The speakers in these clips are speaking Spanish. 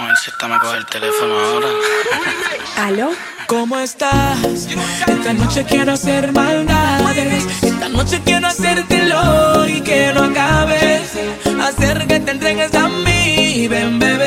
A ver si esta me coge el teléfono ahora. ¿Aló? ¿Cómo estás? Esta noche quiero hacer maldades. Esta noche quiero hacértelo y que no acabes. Hacer que te entregues a mí, ven bebé.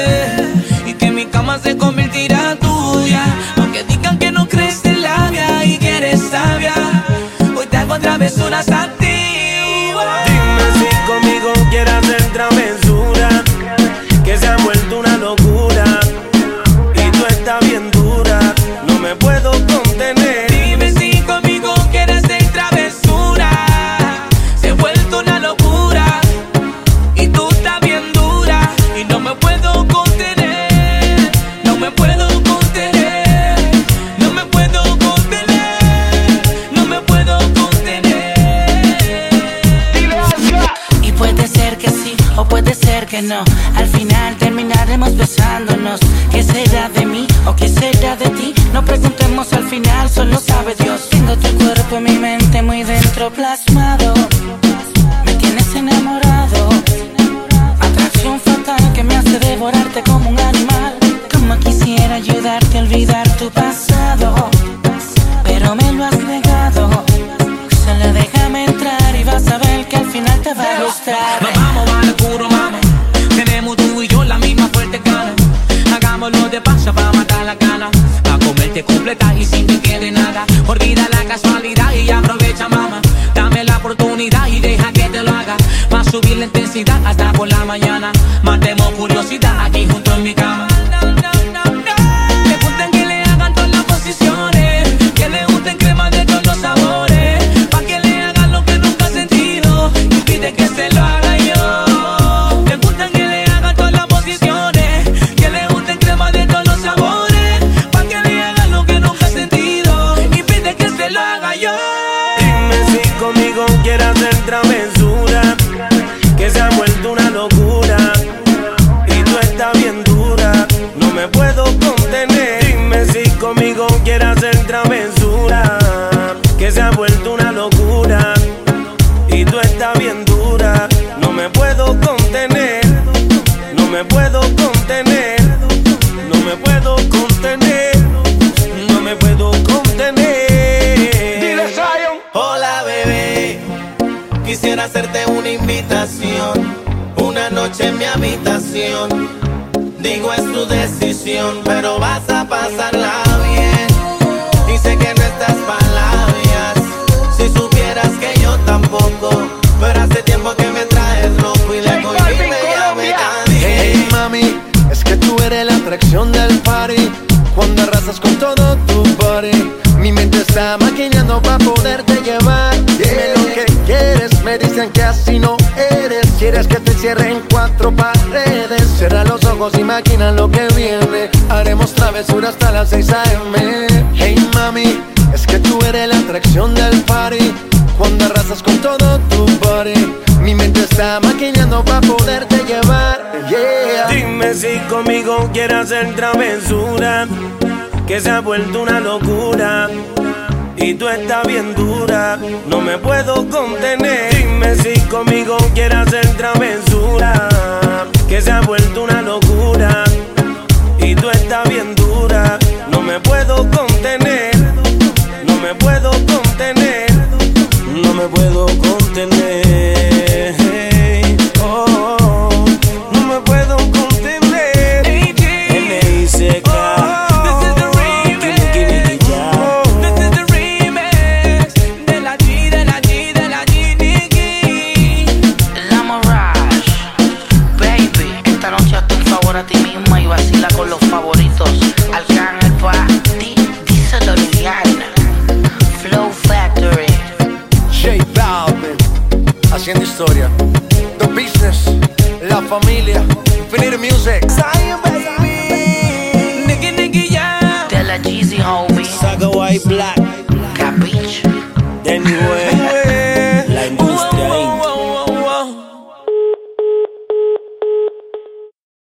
Puede ser que no. Al final terminaremos besándonos. ¿Qué será de mí o qué será de ti? No preguntemos al final, solo sabe Dios. Tengo tu cuerpo en mi mente muy dentro plasmado. Casualidad y aprovecha, mama. Quisiera hacerte una invitación, una noche en mi habitación. Digo es tu decisión, pero vas a pasarla bien. Y sé que no estás palabras, si supieras que yo tampoco, pero hace tiempo que me traes loco y le Balvin, y me ya me Colombia. cansé. Hey mami, es que tú eres la atracción del party Cuando arrasas con todo tu body Mi mente está maquinando para poderte llevar que así no eres. Quieres que te cierre en cuatro paredes. Cierra los ojos y maquina lo que viene. Haremos travesura hasta las 6 a.m. Hey mami, es que tú eres la atracción del party. Cuando arrasas con todo tu body. Mi mente está maquinando para poderte llevar. Yeah. Dime si conmigo quieres hacer travesura, que se ha vuelto una locura. Y tú estás bien dura, no me puedo contener. Dime si conmigo quieres hacer travesura, la familia. Infinity Music. Zion, baby. Nigga, nigga, yeah. Tell Della Jeezy, homie. Saga White Black. Capiche. Then you